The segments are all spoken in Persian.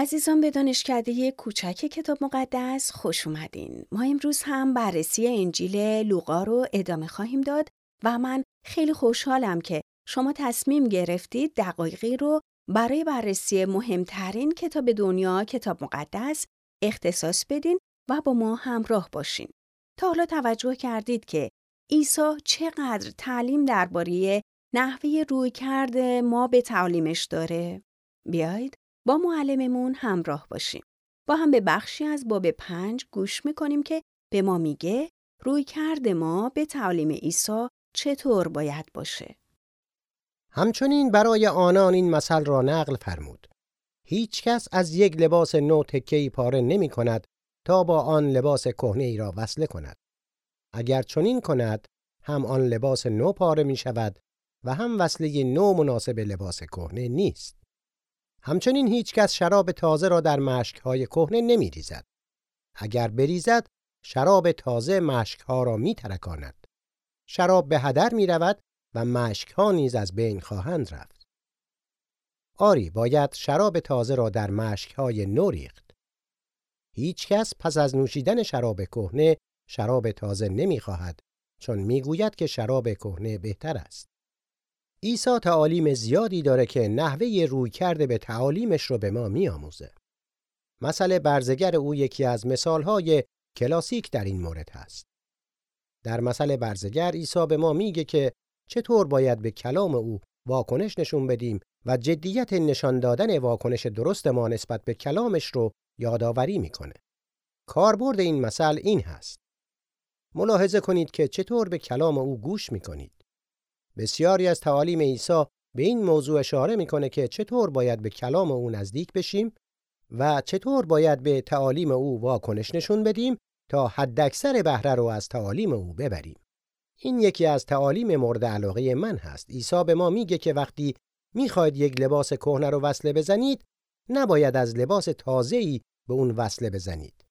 عزیزان به دانشکده کوچک کتاب مقدس خوش اومدین. ما امروز هم بررسی انجیل لوقا رو ادامه خواهیم داد و من خیلی خوشحالم که شما تصمیم گرفتید دقایقی رو برای بررسی مهمترین کتاب دنیا کتاب مقدس اختصاص بدین و با ما همراه باشین. تا حالا توجه کردید که عیسی چقدر تعلیم درباره نحوه روی کرده ما به تعلیمش داره؟ بیایید با معلممون همراه باشیم. با هم به بخشی از باب پنج گوش می‌کنیم که به ما میگه روی کرده ما به تعلیم عیسی چطور باید باشه. همچنین برای آنان این مثل را نقل فرمود. هیچ کس از یک لباس نو تکهی پاره نمی کند تا با آن لباس کهنه ای را وصله کند. اگر چنین کند هم آن لباس نو پاره می شود و هم وصله نو مناسب لباس کهنه نیست. همچنین هیچ کس شراب تازه را در مشکهای کهنه نمی ریزد. اگر بریزد شراب تازه مشکها را می ترکاند. شراب به هدر می رود و مشکها نیز از بین خواهند رفت. آری باید شراب تازه را در مشکهای نو ریخت. هیچ کس پس از نوشیدن شراب کهنه شراب تازه نمی خواهد چون می‌گوید که شراب کهنه بهتر است. عیسی تعالیم زیادی داره که نحوه روی کرده به تعالیمش رو به ما میآموزه. مسئله برزگر او یکی از مثالهای کلاسیک در این مورد هست. در مسئله برزگر عیسی به ما میگه که چطور باید به کلام او واکنش نشون بدیم و جدیت نشان دادن واکنش درست ما نسبت به کلامش رو یادآوری می‌کنه. کاربرد این مثل این هست. ملاحظه کنید که چطور به کلام او گوش می‌کنید. بسیاری از تعالیم عیسی به این موضوع اشاره می‌کنه که چطور باید به کلام او نزدیک بشیم و چطور باید به تعالیم او واکنش نشون بدیم تا حداکثر بهره رو از تعالیم او ببریم. این یکی از تعالیم مورد علاقه من هست. عیسی به ما میگه که وقتی می‌خواید یک لباس کهنه رو وصله بزنید، نباید از لباس تازه‌ای به اون وصله بزنید.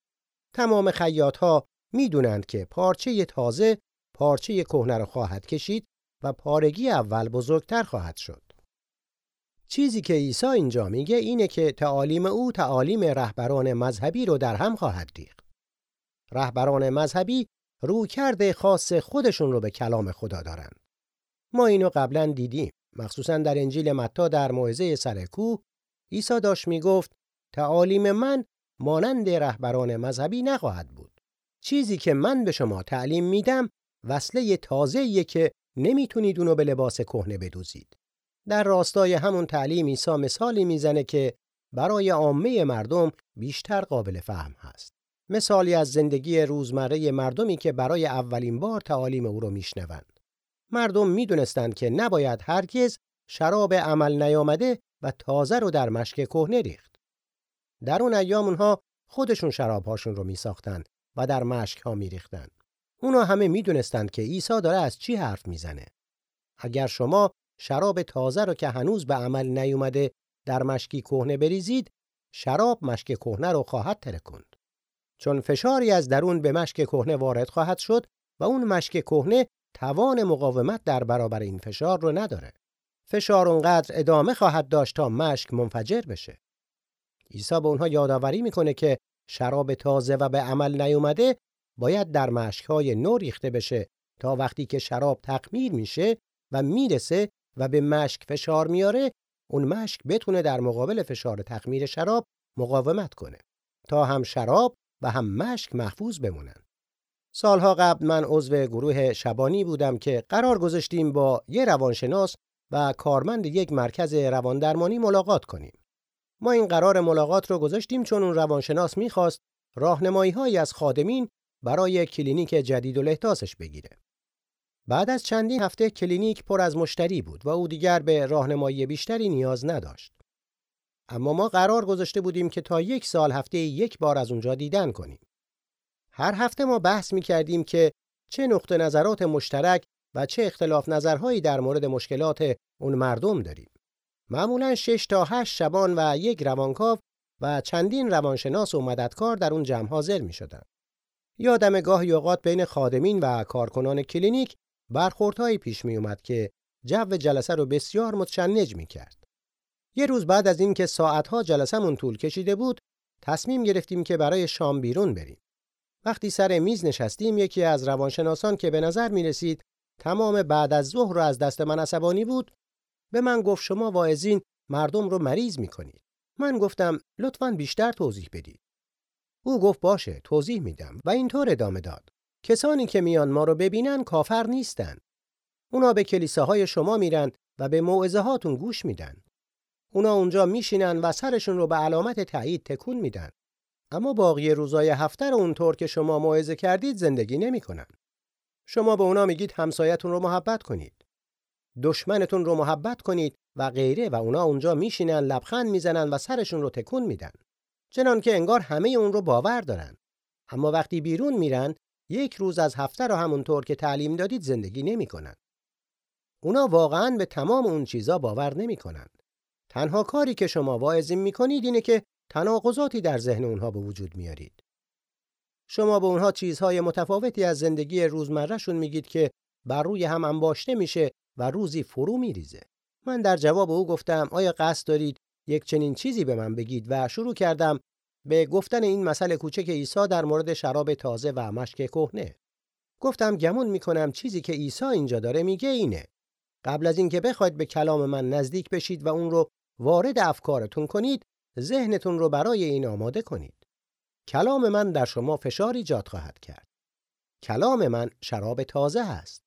تمام خیاط‌ها می‌دونند که پارچه تازه پارچه کهنه رو خواهد کشید و پارگی اول بزرگتر خواهد شد. چیزی که عیسی اینجا میگه اینه که تعالیم او تعالیم رهبران مذهبی رو در هم خواهد ریخت. رهبران مذهبی رو کرده خاص خودشون رو به کلام خدا دارند. ما اینو قبلا دیدیم. مخصوصا در انجیل متی در موعظه سر کوه عیسی داشت می‌گفت تعالیم من مانند رهبران مذهبی نخواهد بود. چیزی که من به شما تعلیم میدم وصله تازه‌ایه که نمی‌تونید اونو به لباس کهنه بدوزید. در راستای همون تعلیم عیسی مثالی می‌زنه که برای عامه مردم بیشتر قابل فهم هست. مثالی از زندگی روزمره مردمی که برای اولین بار تعالیم او رو میشنوند. مردم می‌دونستند که نباید هرگز شراب عمل نیامده و تازه رو در مشک کهنه ریخت. در اون ایام اونها خودشون شرابهاشون رو میساختند و در مشک ها میریختند. اونا همه می‌دونستند که عیسی داره از چی حرف می‌زنه. اگر شما شراب تازه رو که هنوز به عمل نیومده در مشکی کهنه بریزید، شراب مشک کهنه رو خواهد ترکند. چون فشاری از درون به مشک کهنه وارد خواهد شد و اون مشک کهنه توان مقاومت در برابر این فشار رو نداره. فشار اونقدر ادامه خواهد داشت تا مشک منفجر بشه. عیسی به اونها یادآوری می‌کنه که شراب تازه و به عمل نیومده باید در مشکهای نو ریخته بشه تا وقتی که شراب تقمیر میشه و می‌رسه و به مشک فشار میاره اون مشک بتونه در مقابل فشار تخمیر شراب مقاومت کنه تا هم شراب و هم مشک محفوظ بمونن. سالها قبل من عضو گروه شبانی بودم که قرار گذاشتیم با یه روانشناس و کارمند یک مرکز رواندرمانی ملاقات کنیم. ما این قرار ملاقات رو گذاشتیم چون اون روانشناس می‌خواست راهنمایی از خادمین برای کلینیک جدید و لحتأسیسش بگیره. بعد از چندین هفته کلینیک پر از مشتری بود و او دیگر به راهنمایی بیشتری نیاز نداشت. اما ما قرار گذاشته بودیم که تا یک سال هفته یک بار از اونجا دیدن کنیم. هر هفته ما بحث می کردیم که چه نقطه نظرات مشترک و چه اختلاف نظرهایی در مورد مشکلات اون مردم داریم. معمولا 6 تا 8 شبان و یک روانکاو و چندین روانشناس و مددکار در اون جمع حاضر می شدن. یادم گاهی اوقات بین خادمین و کارکنان کلینیک برخوردهایی پیش می اومد که جو جلسه رو بسیار متشنج می کرد. یه روز بعد از اینکه ساعتها جلسمون طول کشیده بود تصمیم گرفتیم که برای شام بیرون بریم. وقتی سر میز نشستیم یکی از روانشناسان که به نظر می رسید تمام بعد از ظهر رو از دست من عصبانی بود به من گفت شما واعظین مردم رو مریض می کنید. من گفتم لطفا بیشتر توضیح بدید. او گفت باشه توضیح میدم و اینطور ادامه داد. کسانی که میان ما رو ببینن کافر نیستن. اونا به کلیساهای شما میرن و به موعظه هاتون گوش میدن. اونا اونجا میشینن و سرشون رو به علامت تایید تکون میدن. اما باقی روزای هفته رو اونطور که شما موعظه کردید زندگی نمی‌کنن. شما به اونا میگید همسایتون رو محبت کنید. دشمنتون رو محبت کنید و غیره و اونا اونجا میشینن لبخند می‌زنن و سرشون رو تکون میدن. چنان که انگار همه اون رو باور دارن. اما وقتی بیرون میرن یک روز از هفته رو همونطور که تعلیم دادید زندگی نمی‌کنن. اونا واقعا به تمام اون چیزا باور نمی‌کنن. تنها کاری که شما واعظین می‌کنید اینه که تناقضاتی در ذهن اونها به وجود میارید. شما به اونها چیزهای متفاوتی از زندگی روزمرهشون میگید که بر روی هم انباشته میشه و روزی فرو میریزه. من در جواب او گفتم آیا قصد دارید یک چنین چیزی به من بگید و شروع کردم به گفتن این مسئله کوچک عیسی در مورد شراب تازه و مشک کهنه. گفتم گمون می‌کنم چیزی که عیسی اینجا داره میگه اینه. قبل از اینکه بخواید به کلام من نزدیک بشید و اون رو وارد افکارتون کنید، ذهنتون رو برای این آماده کنید. کلام من در شما فشار ایجاد خواهد کرد. کلام من شراب تازه هست.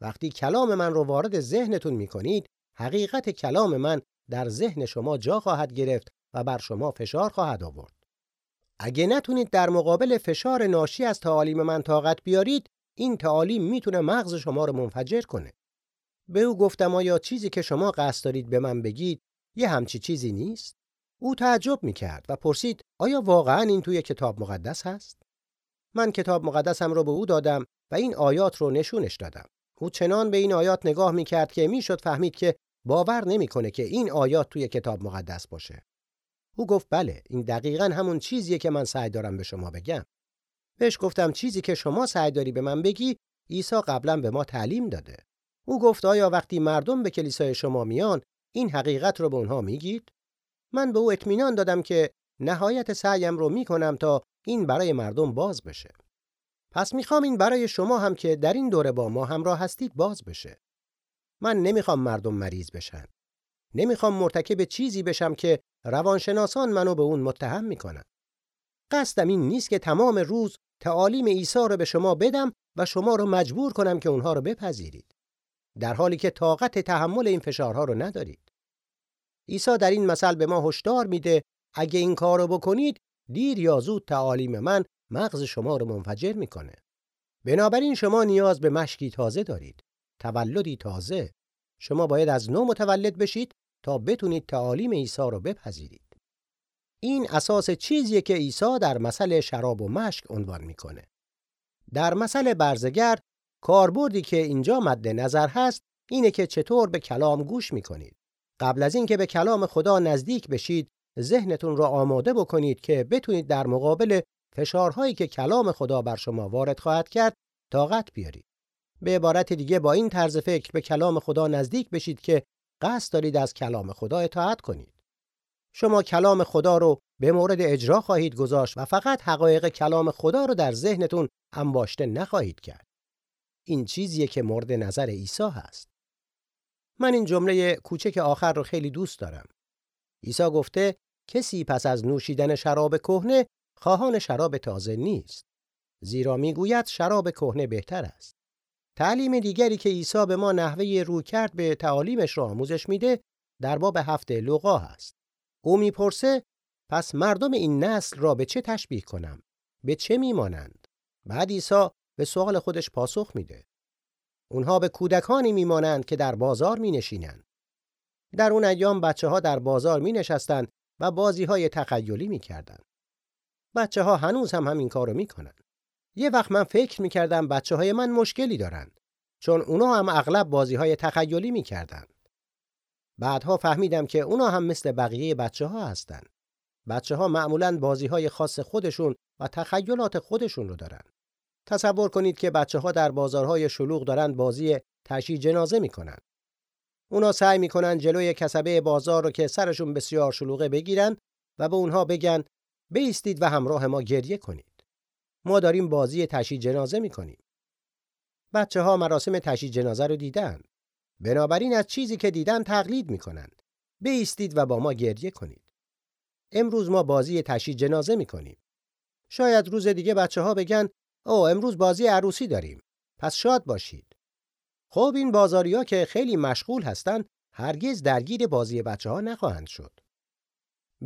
وقتی کلام من رو وارد ذهنتون می کنید، حقیقت کلام من در ذهن شما جا خواهد گرفت و بر شما فشار خواهد آورد. اگه نتونید در مقابل فشار ناشی از تعالیم من طاقت بیارید، این تعالیم می‌تونه مغز شما رو منفجر کنه. به او گفتم آیا چیزی که شما قصد دارید به من بگید یه همچی چیزی نیست؟ او تعجب می‌کرد و پرسید آیا واقعا این توی کتاب مقدس هست؟ من کتاب مقدسم رو به او دادم و این آیات رو نشونش دادم. او چنان به این آیات نگاه می‌کرد که می‌شد فهمید که باور نمی‌کنه که این آیات توی کتاب مقدس باشه. او گفت بله این دقیقا همون چیزیه که من سعی دارم به شما بگم. بهش گفتم چیزی که شما سعی داری به من بگی عیسی قبلا به ما تعلیم داده. او گفت آیا وقتی مردم به کلیسای شما میان این حقیقت رو به اونها میگید؟ من به او اطمینان دادم که نهایت سعیم رو می‌کنم تا این برای مردم باز بشه. پس می‌خوام این برای شما هم که در این دوره با ما همراه هستید باز بشه. من نمی‌خوام مردم مریض بشن. نمی‌خوام مرتکب چیزی بشم که روانشناسان منو به اون متهم می‌کنن. قصدم این نیست که تمام روز تعالیم عیسی رو به شما بدم و شما رو مجبور کنم که اونها رو بپذیرید. در حالی که طاقت تحمل این فشارها رو ندارید. عیسی در این مثل به ما هشدار میده اگه این کارو بکنید دیر یا زود تعالیم من مغز شما رو منفجر می‌کنه. بنابراین شما نیاز به مشکی تازه دارید. تولدی تازه. شما باید از نو متولد بشید تا بتونید تعالیم عیسی رو بپذیرید. این اساس چیزیه که عیسی در مسئله شراب و مشک عنوان می‌کنه. در مسئله برزگرد کاربردی که اینجا مد نظر هست اینه که چطور به کلام گوش می‌کنید. قبل از اینکه به کلام خدا نزدیک بشید ذهنتون را آماده بکنید که بتونید در مقابل فشارهایی که کلام خدا بر شما وارد خواهد کرد طاقت بیارید. به عبارت دیگه با این طرز فکر به کلام خدا نزدیک بشید که قصد دارید از کلام خدا اطاعت کنید. شما کلام خدا رو به مورد اجرا خواهید گذاشت و فقط حقایق کلام خدا رو در ذهنتون انباشته نخواهید کرد. این چیزیه که مورد نظر عیسی هست. من این جمله کوچک آخر رو خیلی دوست دارم. عیسی گفته کسی پس از نوشیدن شراب کهنه خواهان شراب تازه نیست. زیرا می‌گوید شراب کهنه بهتر است. تعلیم دیگری که عیسی به ما نحوه رو کرد به تعالیمش را آموزش میده در باب هفته لوقا هست. او می‌پرسه پس مردم این نسل را به چه تشبیه کنم؟ به چه میمانند؟ بعد عیسی به سوال خودش پاسخ میده. اونها به کودکانی میمانند که در بازار می نشینند. در اون ایام بچه ها در بازار می نشستند و بازی های تخیلی می کردن. بچه ها هنوز هم همین کارو می کنن. یه وقت من فکر می کردم بچه های من مشکلی دارن چون اونا هم اغلب بازی های تخیلی می کردن. بعدها فهمیدم که اونا هم مثل بقیه بچه ها هستن. بچه ها معمولا بازی های خاص خودشون و تخیلات خودشون رو دارن. تصور کنید که بچه ها در بازارهای شلوغ دارند بازی تشییع جنازه می‌کنن. اونا سعی می‌کنن جلوی کسبه بازار رو که سرشون بسیار شلوغه بگیرن و به اونها بگن بیستید و همراه ما گریه کنید. ما داریم بازی تشییع جنازه می‌کنیم. بچه ها مراسم تشییع جنازه رو دیدن. بنابراین از چیزی که دیدن تقلید می‌کنن. بیستید و با ما گریه کنید. امروز ما بازی تشییع جنازه می‌کنیم. شاید روز دیگه بچه ها بگن او امروز بازی عروسی داریم. پس شاد باشید. خب این بازاریا که خیلی مشغول هستن هرگز درگیر بازی بچه ها نخواهند شد.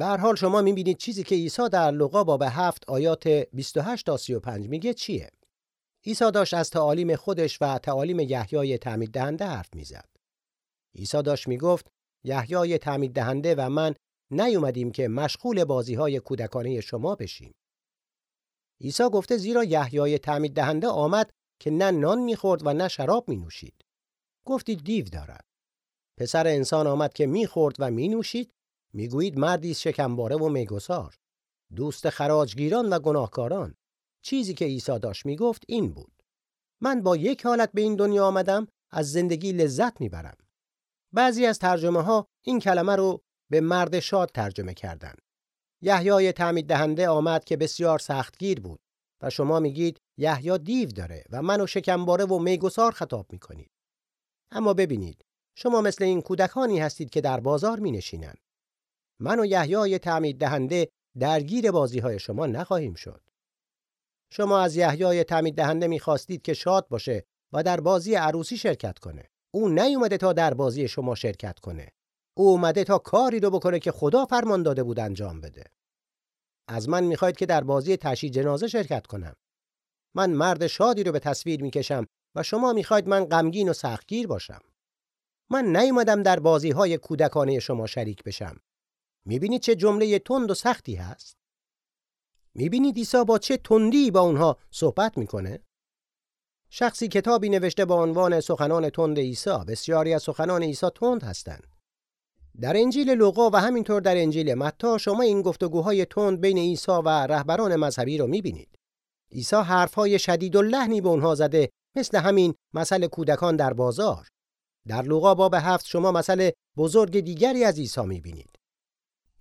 به حال شما می‌بینید چیزی که عیسی در لوقا باب 7 آیات 28 تا 35 میگه چیه؟ عیسی داشت از تعالیم خودش و تعالیم یحیای تعمید دهنده حرف می‌زد. عیسی داشت می‌گفت یحیای تعمید دهنده و من نیومدیم که مشغول بازی های کودکانه شما بشیم. عیسی گفته زیرا یحیای تعمید دهنده آمد که نه نان می‌خورد و نه شراب می نوشید. گفتید دیو دارد. پسر انسان آمد که می‌خورد و می نوشید می‌گویید مردی شکمباره و میگسار. دوست خراجگیران و گناهکاران. چیزی که عیسی داشت می‌گفت این بود. من با یک حالت به این دنیا آمدم از زندگی لذت می‌برم. بعضی از ترجمه ها این کلمه رو به مرد شاد ترجمه کردند. یحیای تعمید دهنده آمد که بسیار سختگیر بود و شما میگید یحیی دیو داره و منو شکمباره و میگسار خطاب می‌کنید. اما ببینید شما مثل این کودکانی هستید که در بازار می نشینن. من و یحیای تعمید دهنده درگیر بازی های شما نخواهیم شد. شما از یحیای تعمید دهنده می‌خواستید که شاد باشه و در بازی عروسی شرکت کنه. او نیومده تا در بازی شما شرکت کنه. او اومده تا کاری رو بکنه که خدا فرمان داده بود انجام بده. از من می‌خواید که در بازی تشییع جنازه شرکت کنم. من مرد شادی رو به تصویر می‌کشم و شما می‌خواید من غمگین و سختگیر باشم. من نیومدم در بازی های کودکانه شما شریک بشم. می‌بینید چه جمله تند و سختی هست؟ می‌بینید عیسی با چه تندی با اونها صحبت می‌کنه؟ شخصی کتابی نوشته با عنوان سخنان تند عیسی بسیاری از سخنان عیسی تند هستند. در انجیل لوقا و همینطور در انجیل متی شما این گفتگوهای تند بین عیسی و رهبران مذهبی رو می‌بینید. عیسی حرفهای شدید و لحنی به اونها زده مثل همین مسئله کودکان در بازار. در لوقا باب هفت شما مسئله بزرگ دیگری از عیسی می‌بینید.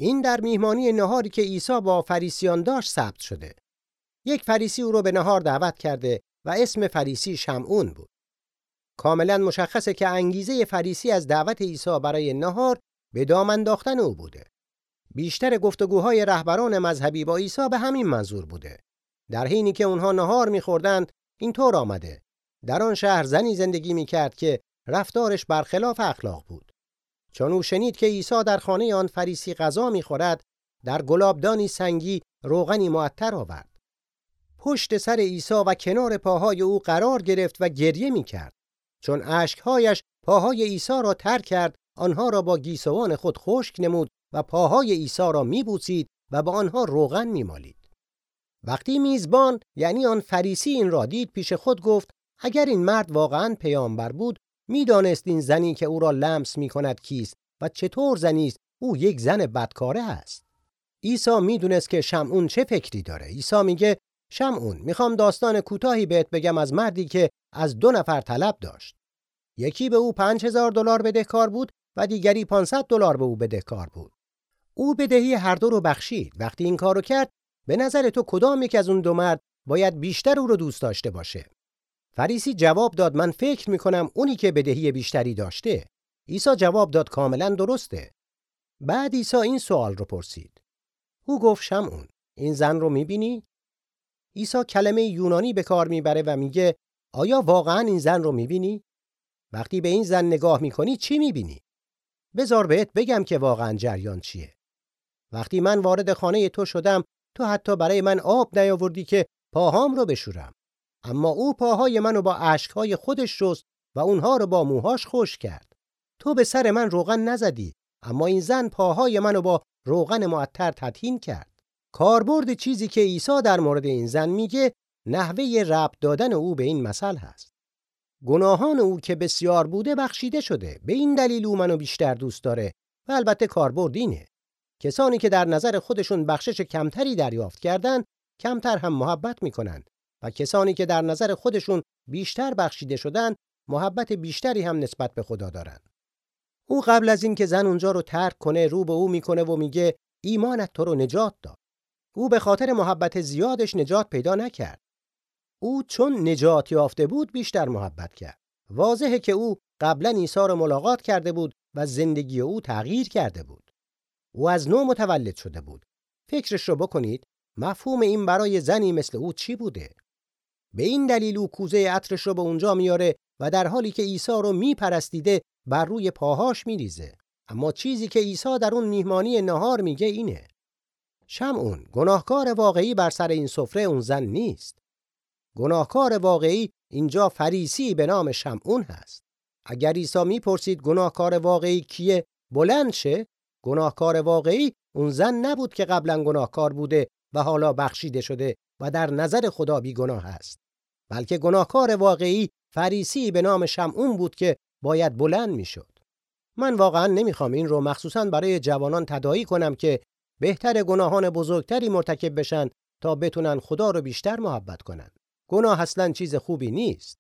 این در میهمانی نهاری که عیسی با فریسیان داشت ثبت شده. یک فریسی او را به نهار دعوت کرده و اسم فریسی شمعون بود. کاملا مشخصه که انگیزه فریسی از دعوت عیسی برای نهار به دام انداختن او بوده. بیشتر گفتگوهای رهبران مذهبی با عیسی به همین منظور بوده. در حینی که اونها نهار میخوردند اینطور آمده. در آن شهر زنی زندگی می‌کرد که رفتارش برخلاف اخلاق بود. چون او شنید که عیسی در خانه آن فریسی غذا می‌خورد در گلابدانی سنگی روغنی معطر آورد. پشت سر عیسی و کنار پاهای او قرار گرفت و گریه می‌کرد. چون اشکهایش پاهای عیسی را تر کرد آنها را با گیسوان خود خشک نمود و پاهای عیسی را میبوسید و با آنها روغن میمالید. وقتی میزبان یعنی آن فریسی این را دید پیش خود گفت اگر این مرد واقعا پیامبر بود می‌دانست این زنی که او را لمس می کند کیست و چطور زنی است او یک زن بدکاره است. عیسی می‌دونست که شمعون چه فکری داره. عیسی میگه شمعون می‌خوام داستان کوتاهی بهت بگم از مردی که از دو نفر طلب داشت. یکی به او پنج هزار دلار بدهکار بود و دیگری 500 دلار به او بدهکار بود. او بدهی هر دو رو بخشید. وقتی این کارو کرد به نظر تو کدام یک از اون دو مرد باید بیشتر او رو دوست داشته باشه؟ فریسی جواب داد من فکر می‌کنم اونی که بدهی بیشتری داشته. عیسی جواب داد کاملا درسته. بعد عیسی این سوال رو پرسید. او گفت شمعون این زن رو می‌بینی؟ عیسی کلمه یونانی به کار می‌بره و میگه آیا واقعا این زن رو می‌بینی؟ وقتی به این زن نگاه می‌کنی چی می‌بینی؟ بزار بهت بگم که واقعا جریان چیه. وقتی من وارد خانه تو شدم تو حتی برای من آب نیاوردی که پاهام رو بشورم. اما او پاهای منو با اشکهای خودش شست و اونها رو با موهاش خوش کرد. تو به سر من روغن نزدی اما این زن پاهای منو با روغن معطر تطهین کرد. کاربرد چیزی که عیسی در مورد این زن میگه نحوه رب دادن او به این مثل هست. گناهان او که بسیار بوده بخشیده شده. به این دلیل او منو بیشتر دوست داره و البته کاربرد اینه. کسانی که در نظر خودشون بخشش کمتری دریافت کردند، کمتر هم محبت می‌کنند و کسانی که در نظر خودشون بیشتر بخشیده شدن محبت بیشتری هم نسبت به خدا دارند. او قبل از اینکه زن اونجا رو ترک کنه رو به او می‌کنه و میگه ایمانت تو رو نجات داد. او به خاطر محبت زیادش نجات پیدا نکرد. او چون نجات یافته بود بیشتر محبت کرد. واضحه که او قبلا عیسی رو ملاقات کرده بود و زندگی او تغییر کرده بود. او از نو متولد شده بود. فکرش رو بکنید مفهوم این برای زنی مثل او چی بوده؟ به این دلیل او کوزه عطرش رو به اونجا میاره و در حالی که عیسی رو میپرستیده بر روی پاهاش میریزه. اما چیزی که عیسی در اون میهمانی نهار میگه اینه. شمعون گناهکار واقعی بر سر این سفره اون زن نیست. گناهکار واقعی اینجا فریسی به نام شمعون هست. اگر عیسی می‌پرسید گناهکار واقعی کیه بلند شه گناهکار واقعی اون زن نبود که قبلا گناهکار بوده و حالا بخشیده شده و در نظر خدا بیگناه است. بلکه گناهکار واقعی فریسی به نام شمعون بود که باید بلند می‌شد. من واقعا نمی‌خوام این رو مخصوصا برای جوانان تداعی کنم که بهتر گناهان بزرگتری مرتکب بشن تا بتونن خدا رو بیشتر محبت کنن. گناه اصلا چیز خوبی نیست.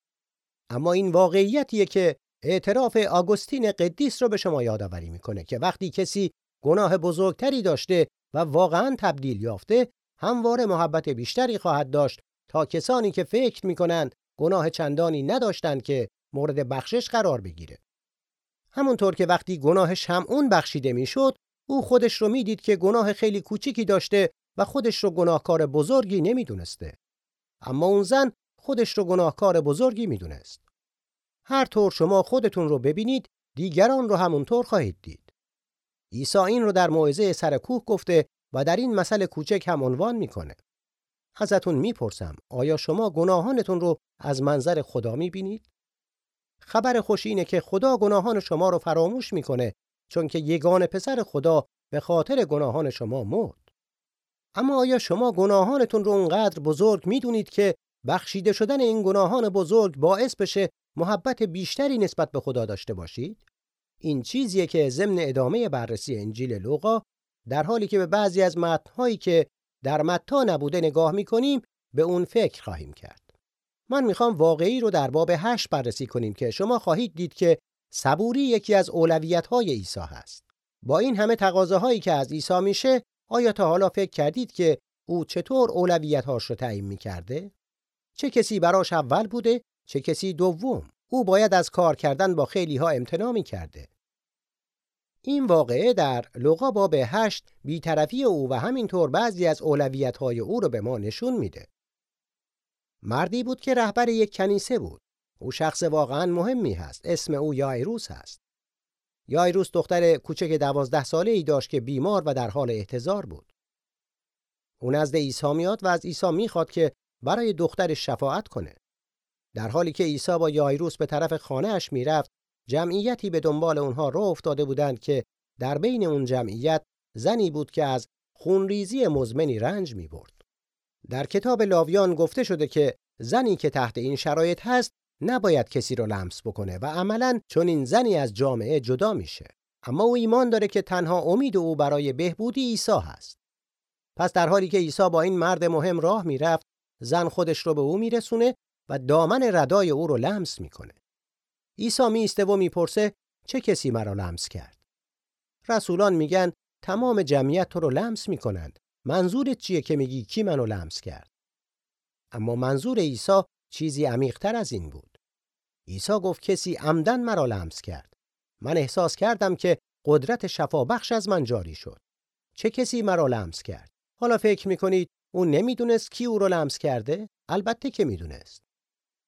اما این واقعیتیه که اعتراف آگوستین قدیس رو به شما یادآوری می‌کنه که وقتی کسی گناه بزرگتری داشته و واقعا تبدیل یافته همواره محبت بیشتری خواهد داشت تا کسانی که فکر می‌کنند گناه چندانی نداشتند که مورد بخشش قرار بگیره. همونطور که وقتی گناه شمعون بخشیده می‌شد او خودش رو می‌دید که گناه خیلی کوچیکی داشته و خودش رو گناهکار بزرگی نمی‌دونسته. اما اون زن خودش رو گناهکار بزرگی می‌دونست. هر طور شما خودتون رو ببینید دیگران رو همونطور خواهید دید. عیسی این رو در موعظه سر کوه گفته و در این مسئله کوچک هم عنوان می‌کنه. ازتون می‌پرسم آیا شما گناهانتون رو از منظر خدا می‌بینید؟ خبر خوش اینه که خدا گناهان شما رو فراموش می‌کنه چون که یگان پسر خدا به خاطر گناهان شما مرد. اما آیا شما گناهانتون رو اونقدر بزرگ می‌دونید که بخشیده شدن این گناهان بزرگ باعث بشه محبت بیشتری نسبت به خدا داشته باشید؟ این چیزیه که ضمن ادامه بررسی انجیل لوقا در حالی که به بعضی از متنهایی که در متا نبوده نگاه می‌کنیم به اون فکر خواهیم کرد. من می‌خوام واقعی رو در باب هشت بررسی کنیم که شما خواهید دید که صبوری یکی از اولویت های عیسی هست. با این همه تقاضاهایی که از عیسی میشه آیا تا حالا فکر کردید که او چطور اولویت هاش رو تعیین می‌کرده؟ چه کسی براش اول بوده؟ چه کسی دوم؟ او باید از کار کردن با خیلی ها امتناع می‌کرده. این واقعه در لوقا باب 8 بیطرفی او و همینطور بعضی از اولویت‌های او رو به ما نشون میده. مردی بود که رهبر یک کنیسه بود. او شخص واقعا مهمی هست. اسم او یایروس هست. یایروس دختر کوچک دوازده ساله ای داشت که بیمار و در حال احتضار بود. او نزد عیسی میاد و از عیسی می‌خواد که برای دخترش شفاعت کنه. در حالی که عیسی با یایروس به طرف خانه اش می‌رفت جمعیتی به دنبال اونها راه افتاده بودند که در بین اون جمعیت زنی بود که از خونریزی مزمنی رنج می برد. در کتاب لاویان گفته شده که زنی که تحت این شرایط هست نباید کسی رو لمس بکنه و عملا چون این زنی از جامعه جدا میشه. اما او ایمان داره که تنها امید او برای بهبودی عیسی هست. پس در حالی که عیسی با این مرد مهم راه می‌رفت، زن خودش رو به او میرسونه و دامن ردای او رو لمس می‌کنه. عیسی میسته و می‌پرسه چه کسی مرا لمس کرد. رسولان میگن تمام جمعیت تو رو لمس می‌کنند. منظورت چیه که میگی کی منو لمس کرد؟ اما منظور عیسی چیزی عمیقتر از این بود. عیسی گفت کسی عمدن مرا لمس کرد. من احساس کردم که قدرت شفا بخش از من جاری شد. چه کسی مرا لمس کرد؟ حالا فکر می‌کنید او نمی‌دونست کی او رو لمس کرده؟ البته که می‌دونست.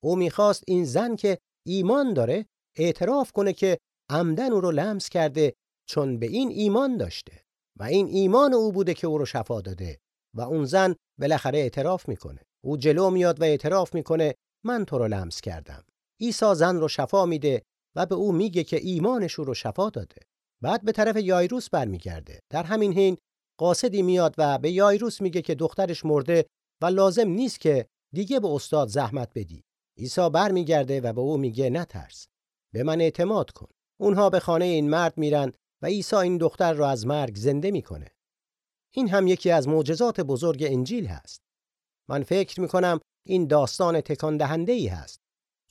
او می‌خواست این زن که ایمان داره اعتراف کنه که عمدن او رو لمس کرده چون به این ایمان داشته و این ایمان او بوده که او رو شفا داده و اون زن بالاخره اعتراف می‌کنه. او جلو میاد و اعتراف می‌کنه من تو رو لمس کردم. عیسی زن رو شفا میده و به او میگه که ایمانش او رو شفا داده. بعد به طرف یایروس برمیگرده. در همین حین قاصدی میاد و به یایروس میگه که دخترش مرده و لازم نیست که دیگه به استاد زحمت بدی. عیسی برمیگرده و به او میگه نترس به من اعتماد کن اونها به خانه این مرد میرن و عیسی این دختر را از مرگ زنده می‌کنه این هم یکی از معجزات بزرگ انجیل هست من فکر می‌کنم این داستان تکان دهنده ای هست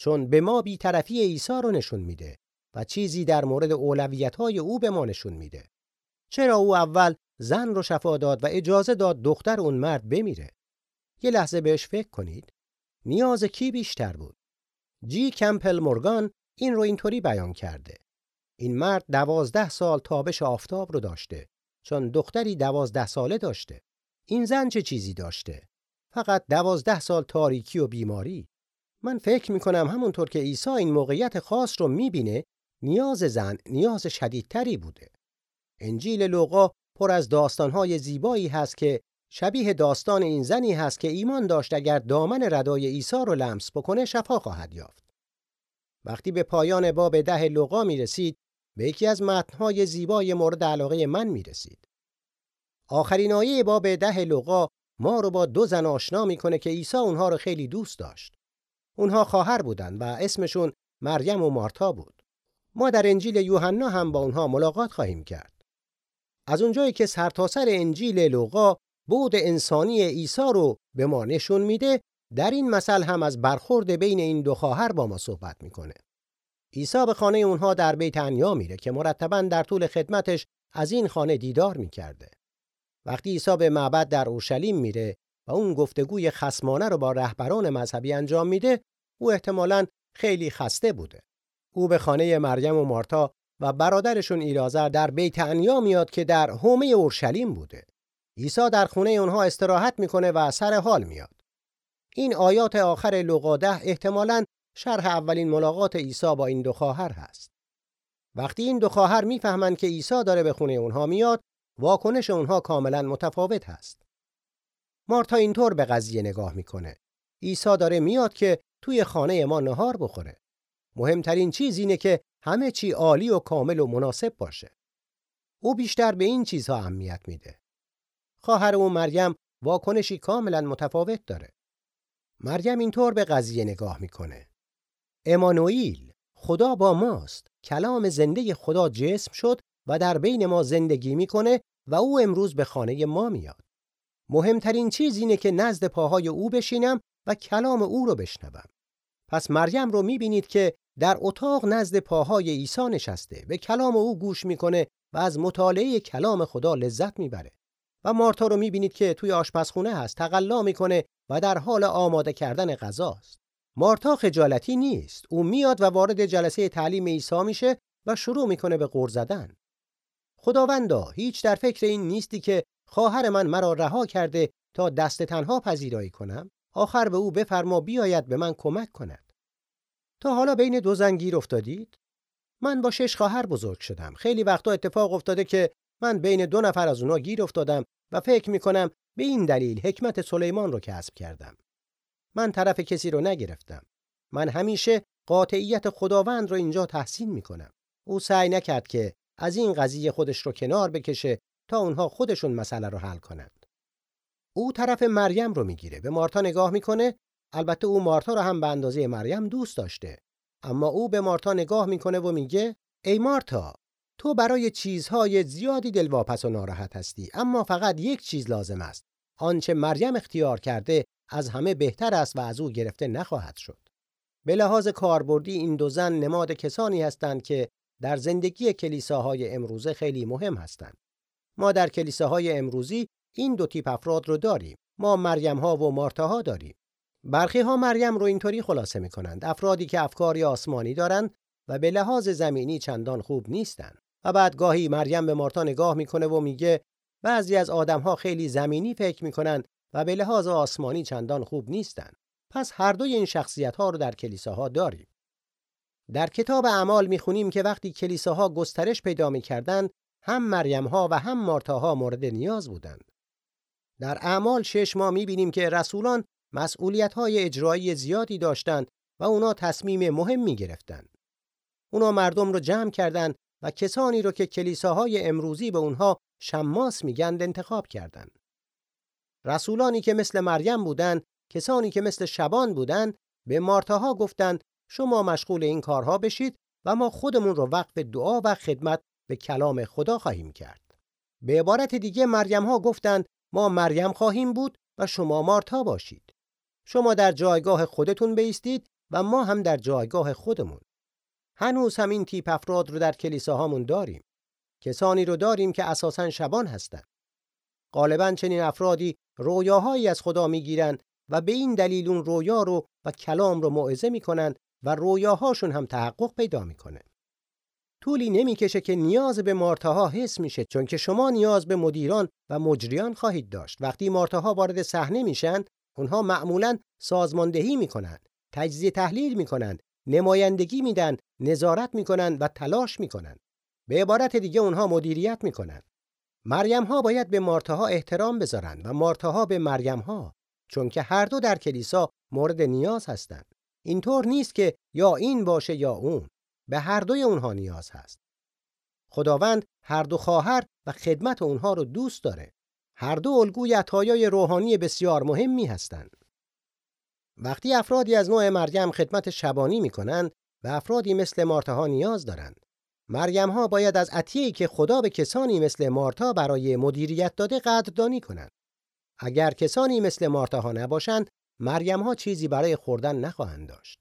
چون به ما بیطرفی عیسی رو نشون میده و چیزی در مورد اولویت‌های او به ما نشون میده. چرا او اول زن رو شفا داد و اجازه داد دختر اون مرد بمیره؟ یه لحظه بهش فکر کنید. نیاز کی بیشتر بود؟ جی کمپل مورگان این رو اینطوری بیان کرده. این مرد دوازده سال تابش آفتاب رو داشته چون دختری دوازده ساله داشته. این زن چه چیزی داشته؟ فقط دوازده سال تاریکی و بیماری. من فکر می‌کنم همونطور که عیسی این موقعیت خاص رو می‌بینه نیاز زن نیاز شدیدتری بوده. انجیل لوقا پر از داستانهای زیبایی هست که شبیه داستان این زنی هست که ایمان داشت اگر دامن ردای عیسی رو لمس بکنه شفا خواهد یافت. وقتی به پایان باب ده لوقا می رسید به یکی از متنهای زیبای مورد علاقه من می رسید. آخرین آیه باب ده لوقا ما رو با دو زن آشنا می‌کنه که عیسی اونها رو خیلی دوست داشت. اونها خواهر بودند و اسمشون مریم و مارتا بود. ما در انجیل یوحنا هم با اونها ملاقات خواهیم کرد. از اونجایی که سرتاسر سر انجیل لوقا بود انسانی عیسی رو به ما نشون میده در این مثل هم از برخورد بین این دو خواهر با ما صحبت می‌کنه. عیسی به خانه اونها در بیت انیا میره که مرتبا در طول خدمتش از این خانه دیدار می‌کرده. وقتی عیسی به معبد در اورشلیم میره و اون گفتگوی خسمانه رو با رهبران مذهبی انجام میده او احتمالاً خیلی خسته بوده. او به خانه مریم و مارتا و برادرشون ایلازر در بیت انیا میاد که در حومه اورشلیم بوده. عیسی در خونه اونها استراحت می‌کنه و سر حال میاد این آیات آخر لوقا ده احتمالاً شرح اولین ملاقات عیسی با این دو خواهر هست. وقتی این دو خواهر می‌فهمند که عیسی داره به خونه اونها میاد، واکنش اونها کاملا متفاوت هست. مارتا اینطور به قضیه نگاه می‌کنه. عیسی داره میاد که توی خانه ما نهار بخوره. مهمترین چیز اینه که همه چی عالی و کامل و مناسب باشه. او بیشتر به این چیزها اهمیت میده. خواهر او مریم واکنشی کاملا متفاوت داره. مریم اینطور به قضیه نگاه می‌کنه. امانوئیل خدا با ماست. کلام زنده خدا جسم شد و در بین ما زندگی می‌کنه و او امروز به خانه ما میاد. مهمترین چیز اینه که نزد پاهای او بشینم و کلام او رو بشنوم. پس مریم رو می‌بینید که در اتاق نزد پاهای عیسی نشسته به کلام او گوش می‌کنه و از مطالعه کلام خدا لذت می‌بره. و مارتا رو می‌بینید که توی آشپزخونه هست تقلا می‌کنه و در حال آماده کردن غذاست. مارتا خجالتی نیست. او میاد و وارد جلسه تعلیم عیسی میشه و شروع می‌کنه به غر زدن. خداوندا هیچ در فکر این نیستی که خواهر من مرا رها کرده تا دست تنها پذیرایی کنم آخر به او بفرما بیاید به من کمک کند تا حالا بین دو زن گیر افتادید من با شش خواهر بزرگ شدم خیلی وقتا اتفاق افتاده که من بین دو نفر از اونا گیر افتادم و فکر می‌کنم به این دلیل حکمت سلیمان رو کسب کردم. من طرف کسی رو نگرفتم. من همیشه قاطعیت خداوند رو اینجا تحسین می‌کنم. او سعی نکرد که از این قضیه خودش رو کنار بکشه تا اونها خودشون مسئله رو حل کنند. او طرف مریم رو می‌گیره. به مارتا نگاه می‌کنه. البته او مارتا رو هم به اندازه مریم دوست داشته. اما او به مارتا نگاه می‌کنه و میگه ای مارتا تو برای چیزهای زیادی دلواپس و ناراحت هستی اما فقط یک چیز لازم است. آنچه مریم اختیار کرده از همه بهتر است و از او گرفته نخواهد شد. به لحاظ کاربردی این دو زن نماد کسانی هستند که در زندگی کلیساهای امروزه خیلی مهم هستند. ما در کلیساهای امروزی این دو تیپ افراد رو داریم. ما مریم ها و مارتا ها داریم. برخی ها مریم رو اینطوری خلاصه می کنند افرادی که افکاری آسمانی دارند و به لحاظ زمینی چندان خوب نیستند. و بعد گاهی مریم به مارتا نگاه می‌کنه و میگه بعضی از آدمها خیلی زمینی فکر می‌کنن و به لحاظ آسمانی چندان خوب نیستن. پس هر دوی این شخصیت ها رو در کلیساها داریم. در کتاب اعمال می‌خونیم که وقتی کلیساها گسترش پیدا می‌کردند هم مریم ها و هم مارتا ها مورد نیاز بودند. در اعمال شش ما می‌بینیم که رسولان مسئولیت های اجرایی زیادی داشتند و اونا تصمیم مهم می گرفتند. اونا مردم رو جمع کردند و کسانی رو که کلیساهای امروزی به اونها شماس میگند انتخاب کردند. رسولانی که مثل مریم بودند، کسانی که مثل شبان بودند، به مارتاها گفتند شما مشغول این کارها بشید و ما خودمون رو وقف دعا و خدمت به کلام خدا خواهیم کرد. به عبارت دیگه مریم ها گفتند ما مریم خواهیم بود و شما مارتا باشید. شما در جایگاه خودتون بیستید و ما هم در جایگاه خودمون. هنوز هم این تیپ افراد رو در کلیساهامون داریم. کسانی رو داریم که اساسا شبان هستند. غالبا چنین افرادی رویاهایی از خدا می‌گیرند و به این دلیل اون رویا رو و کلام رو موعظه می‌کنند و رویاهاشون هم تحقق پیدا می‌کنه. طولی نمی‌کشه که نیاز به مارتاها حس میشه چون که شما نیاز به مدیران و مجریان خواهید داشت. وقتی مارتاها وارد صحنه میشن، اونها معمولا سازماندهی می‌کنند، تجزیه تحلیل می‌کنند، نمایندگی میدن، نظارت می‌کنند و تلاش می‌کنند. به عبارت دیگه اونها مدیریت می‌کنند. مریم ها باید به مارتاها احترام بذارند و مارتاها به مریم ها چون که هر دو در کلیسا مورد نیاز هستند. اینطور نیست که یا این باشه یا اون. به هر دوی اونها نیاز هست. خداوند هر دو خواهر و خدمت اونها رو دوست داره. هر دو الگوی عطایای روحانی بسیار مهمی هستند. وقتی افرادی از نوع مریم خدمت شبانی می‌کنند و افرادی مثل مارتاها نیاز دارند. مریم ها باید از عطیه‌ای که خدا به کسانی مثل مارتا برای مدیریت داده قدردانی کنند. اگر کسانی مثل مارتاها نباشند، مریم ها چیزی برای خوردن نخواهند داشت.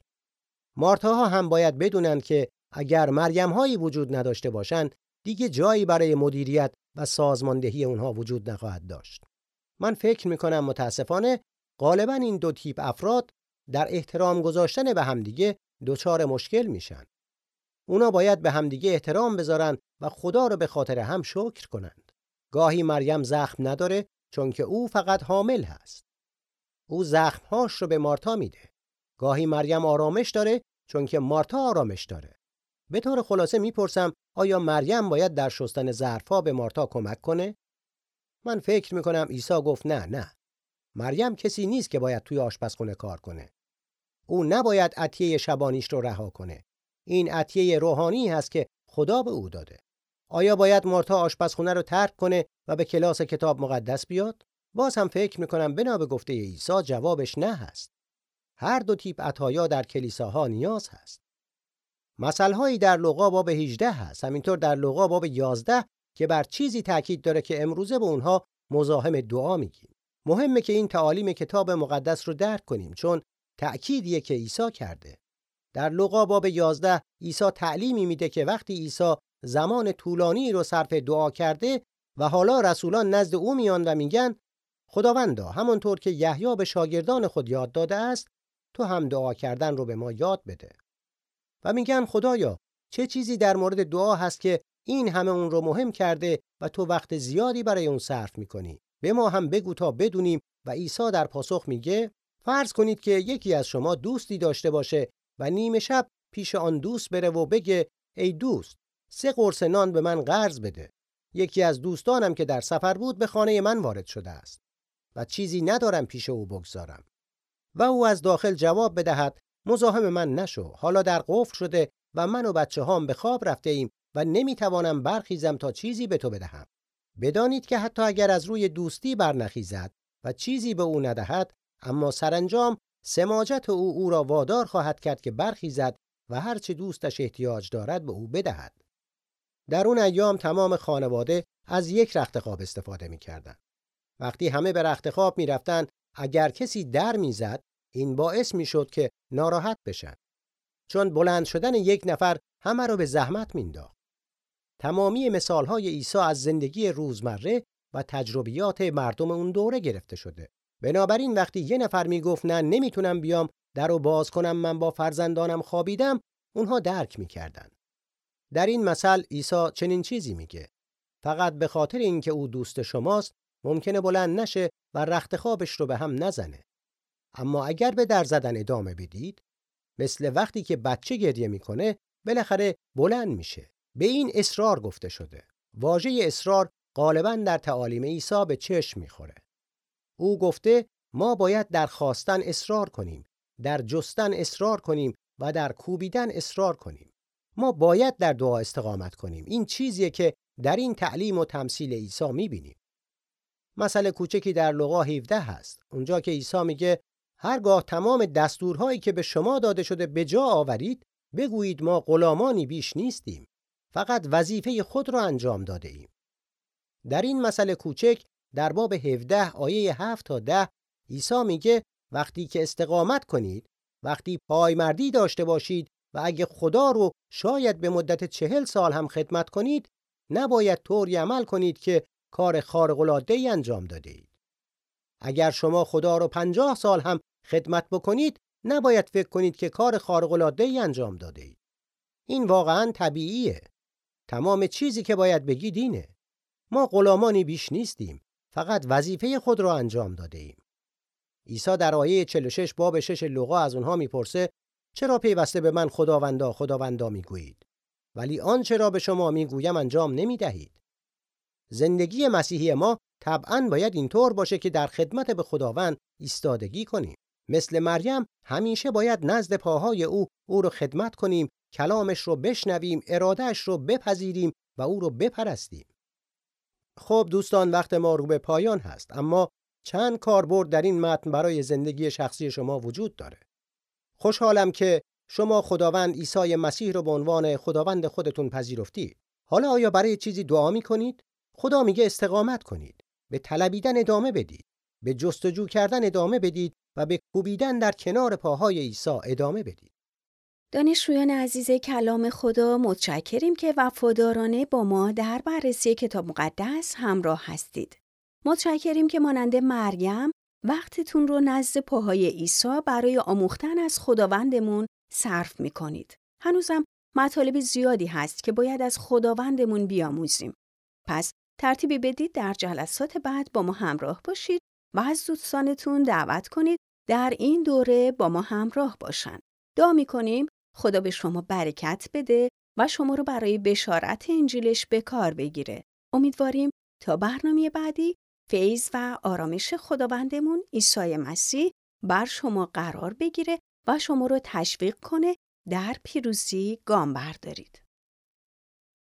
مارتاها هم باید بدونند که اگر مریم هایی وجود نداشته باشند، دیگه جایی برای مدیریت و سازماندهی اونها وجود نخواهد داشت. من فکر می‌کنم متاسفانه غالبا این دو تیپ افراد در احترام گذاشتن به همدیگه دچار مشکل میشن. اونا باید به همدیگه احترام بذارن و خدا رو به خاطر هم شکر کنند. گاهی مریم زخم نداره چون که او فقط حامل هست. او زخمهاش رو به مارتا میده. گاهی مریم آرامش داره چون که مارتا آرامش داره. به طور خلاصه می‌پرسم آیا مریم باید در شستن ظرفها به مارتا کمک کنه؟ من فکر می‌کنم عیسی گفت نه نه. مریم کسی نیست که باید توی آشپزخونه کار کنه. او نباید عطیه شبانیش رو رها کنه. این عطیه روحانی هست که خدا به او داده. آیا باید مارتا آشپزخونه رو ترک کنه و به کلاس کتاب مقدس بیاد؟ باز هم فکر می‌کنم بنا به گفته عیسی جوابش نه هست. هر دو تیپ عطایا در کلیساها نیاز هست. مثلهایی در لوقا باب 18 هست. همینطور در لوقا باب 11 که بر چیزی تاکید داره که امروزه به اونها مزاحم دعا میگیم. مهمه که این تعالیم کتاب مقدس رو درک کنیم چون تأکیدیه که عیسی کرده. در لوقا باب 11 عیسی تعلیمی میده که وقتی عیسی زمان طولانی رو صرف دعا کرده و حالا رسولان نزد او میان و میگن خداوندا همانطور که یحیی به شاگردان خود یاد داده است تو هم دعا کردن رو به ما یاد بده و میگن خدایا چه چیزی در مورد دعا هست که این همه اون رو مهم کرده و تو وقت زیادی برای اون صرف می‌کنی به ما هم بگو تا بدونیم و عیسی در پاسخ میگه فرض کنید که یکی از شما دوستی داشته باشه و نیمه شب پیش آن دوست بره و بگه ای دوست سه قرص نان به من قرض بده. یکی از دوستانم که در سفر بود به خانه من وارد شده است و چیزی ندارم پیش او بگذارم. و او از داخل جواب بدهد مزاحم من نشو حالا در قفل شده و من و بچه هام به خواب رفته ایم و نمی‌توانم برخیزم تا چیزی به تو بدهم. بدانید که حتی اگر از روی دوستی برنخیزد و چیزی به او ندهد اما سرانجام سماجت او او را وادار خواهد کرد که برخیزد و هرچه دوستش احتیاج دارد به او بدهد. در اون ایام تمام خانواده از یک رخت خواب استفاده می‌کردند. وقتی همه به رخت خواب می‌رفتند اگر کسی در می‌زد این باعث می‌شد که ناراحت بشن. چون بلند شدن یک نفر همه رو به زحمت مینداخت تمامی مثالهای عیسی از زندگی روزمره و تجربیات مردم اون دوره گرفته شده. بنابراین وقتی یه نفر می‌گفت نه نمی‌تونم بیام در رو باز کنم من با فرزندانم خوابیدم اونها درک می‌کردن. در این مثل عیسی چنین چیزی میگه. فقط به خاطر اینکه او دوست شماست ممکنه بلند نشه و رخت خوابش رو به هم نزنه. اما اگر به در زدن ادامه بدید مثل وقتی که بچه گریه می‌کنه بالاخره بلند میشه. به این اصرار گفته شده. واژه اصرار غالبا در تعالیم عیسی به چشم می‌خوره. او گفته ما باید در خواستن اصرار کنیم در جستن اصرار کنیم و در کوبیدن اصرار کنیم. ما باید در دعا استقامت کنیم. این چیزیه که در این تعلیم و تمثیل عیسی می‌بینیم. مسئله کوچکی در لغا 17 هست. اونجا که عیسی میگه هرگاه تمام دستورهایی که به شما داده شده به جا آورید بگویید ما غلامانی بیش نیستیم. فقط وظیفه خود را انجام داده ایم در این مسئله کوچک در باب 17 آیه 7 تا 10 عیسی میگه وقتی که استقامت کنید وقتی پایمردی داشته باشید و اگه خدا رو شاید به مدت چهل سال هم خدمت کنید نباید طوری عمل کنید که کار ای انجام داده اید. اگر شما خدا رو پنجاه سال هم خدمت بکنید نباید فکر کنید که کار ای انجام داده اید. این واقعا طبیعیه. تمام چیزی که باید بگید اینه. ما غلامانی بیش نیستیم. فقط وظیفه خود را انجام داده ایم. عیسی در آیه 46 باب 6 لوقا از اونها می‌پرسه چرا پیوسته به من خداوندا خداوندا می‌گویید ولی آنچه را به شما می‌گویم انجام نمی‌دهید زندگی مسیحی ما طبعا باید اینطور باشه که در خدمت به خداوند ایستادگی کنیم مثل مریم همیشه باید نزد پاهای او او رو خدمت کنیم کلامش رو بشنویم ارادهش رو بپذیریم و او رو بپرستیم. خب دوستان وقت ما رو به پایان هست اما چند کاربرد در این متن برای زندگی شخصی شما وجود داره. خوشحالم که شما خداوند عیسی مسیح رو به عنوان خداوند خودتون پذیرفتید. حالا آیا برای چیزی دعا می کنید خدا میگه استقامت کنید به طلبیدن ادامه بدید به جستجو کردن ادامه بدید و به کوبیدن در کنار پاهای عیسی ادامه بدید. دانشجویان عزیز کلام خدا متشکریم که وفادارانه با ما در بررسی کتاب مقدس همراه هستید. متشکریم که مانند مریم وقتتون رو نزد پاهای عیسی برای آموختن از خداوندمون صرف می کنید. هنوزم مطالب زیادی هست که باید از خداوندمون بیاموزیم. پس ترتیبی بدید در جلسات بعد با ما همراه باشید و از دوستانتون دعوت کنید در این دوره با ما همراه باشن. دعا می کنیم خدا به شما برکت بده و شما رو برای بشارت انجیلش به کار بگیره. امیدواریم تا برنامه بعدی فیض و آرامش خداوندمون عیسی مسیح بر شما قرار بگیره و شما رو تشویق کنه در پیروزی گام بردارید.